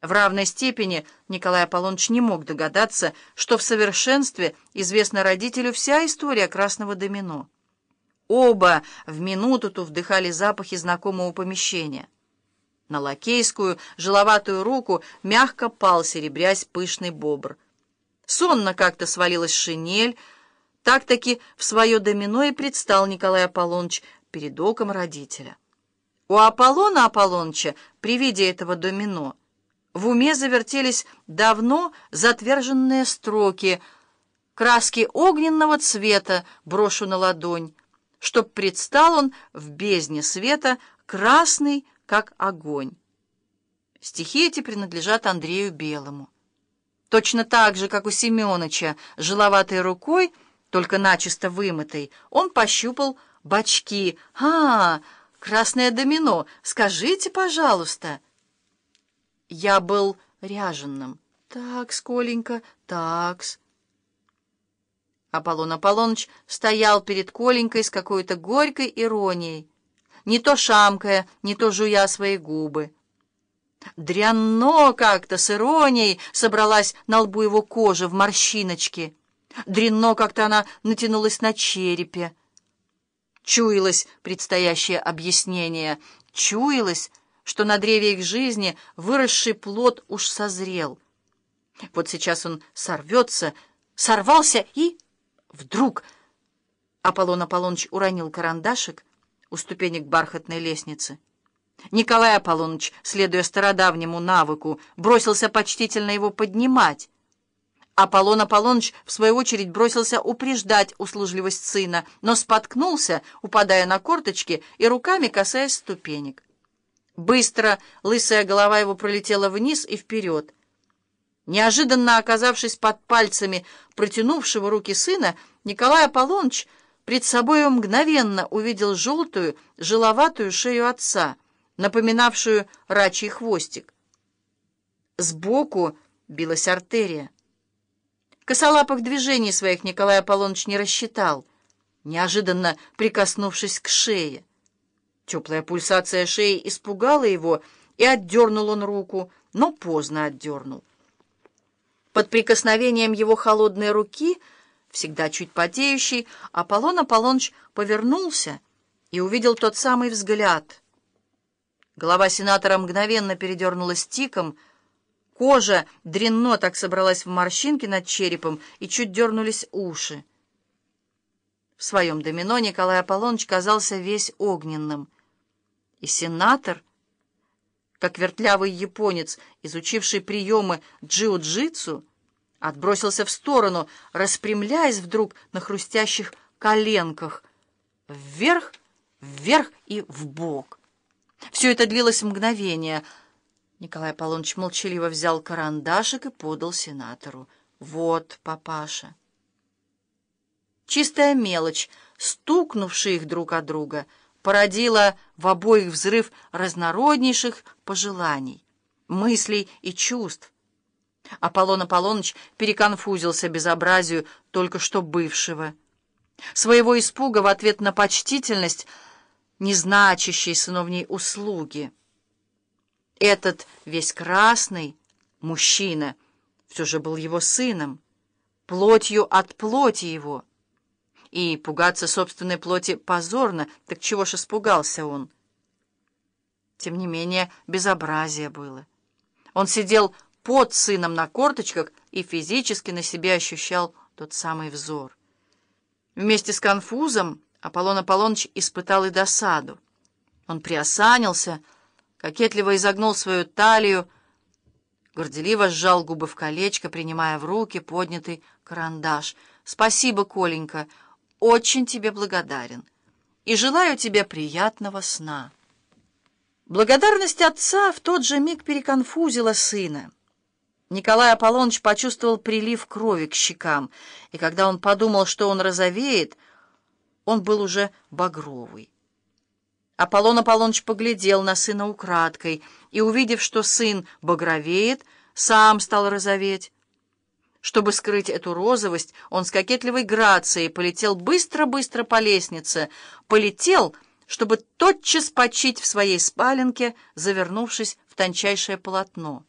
В равной степени Николай Аполлоныч не мог догадаться, что в совершенстве известна родителю вся история красного домино. Оба в минуту-ту вдыхали запахи знакомого помещения. На лакейскую, жиловатую руку мягко пал, серебрясь пышный бобр. Сонно как-то свалилась шинель, так-таки в свое домино и предстал Николай Аполлоныч перед оком родителя. У Аполлона Аполлоныча при виде этого домино в уме завертелись давно затверженные строки «Краски огненного цвета брошу на ладонь», чтоб предстал он в бездне света красный, как огонь. Стихи эти принадлежат Андрею Белому. Точно так же, как у Семеновича, жиловатой рукой, только начисто вымытой, он пощупал бачки. «А, красное домино, скажите, пожалуйста!» Я был ряженным. «Такс, Коленька, такс». Аполлон Аполлоныч стоял перед Коленькой с какой-то горькой иронией, не то шамкая, не то жуя свои губы. Дрянно как-то с иронией собралась на лбу его кожа в морщиночки. Дрянно как-то она натянулась на черепе. Чуялось предстоящее объяснение, чуялось, что на древе их жизни выросший плод уж созрел. Вот сейчас он сорвется, сорвался и... Вдруг Аполлон Аполлоныч уронил карандашик у ступенек бархатной лестницы. Николай Аполлоныч, следуя стародавнему навыку, бросился почтительно его поднимать. Аполлон Аполлоныч, в свою очередь, бросился упреждать услужливость сына, но споткнулся, упадая на корточки и руками касаясь ступенек. Быстро лысая голова его пролетела вниз и вперед. Неожиданно оказавшись под пальцами протянувшего руки сына, Николай Аполлоныч пред собою мгновенно увидел желтую, жиловатую шею отца, напоминавшую рачий хвостик. Сбоку билась артерия. Косолапых движений своих Николай Аполлоныч не рассчитал, неожиданно прикоснувшись к шее. Теплая пульсация шеи испугала его, и отдернул он руку, но поздно отдернул. Под прикосновением его холодной руки, всегда чуть потеющий, Аполлон Аполлоныч повернулся и увидел тот самый взгляд. Голова сенатора мгновенно передернулась тиком, кожа дренно так собралась в морщинки над черепом, и чуть дернулись уши. В своем домино Николай Аполлоныч казался весь огненным. И сенатор как вертлявый японец, изучивший приемы джиу-джитсу, отбросился в сторону, распрямляясь вдруг на хрустящих коленках, вверх, вверх и вбок. Все это длилось мгновение. Николай Аполлоныч молчаливо взял карандашик и подал сенатору. «Вот, папаша». Чистая мелочь, стукнувшая их друг от друга — породила в обоих взрыв разнороднейших пожеланий, мыслей и чувств. Аполлон Аполлоныч переконфузился безобразию только что бывшего. Своего испуга в ответ на почтительность, незначащей сыновней услуги. Этот весь красный мужчина все же был его сыном, плотью от плоти его — и пугаться собственной плоти позорно, так чего ж испугался он? Тем не менее, безобразие было. Он сидел под сыном на корточках и физически на себе ощущал тот самый взор. Вместе с конфузом Аполлон Аполлоныч испытал и досаду. Он приосанился, кокетливо изогнул свою талию, горделиво сжал губы в колечко, принимая в руки поднятый карандаш. «Спасибо, Коленька!» Очень тебе благодарен и желаю тебе приятного сна». Благодарность отца в тот же миг переконфузила сына. Николай Аполлоныч почувствовал прилив крови к щекам, и когда он подумал, что он розовеет, он был уже багровый. Аполлон Аполлоныч поглядел на сына украдкой и, увидев, что сын багровеет, сам стал розоветь. Чтобы скрыть эту розовость, он с кокетливой грацией полетел быстро-быстро по лестнице, полетел, чтобы тотчас почить в своей спаленке, завернувшись в тончайшее полотно.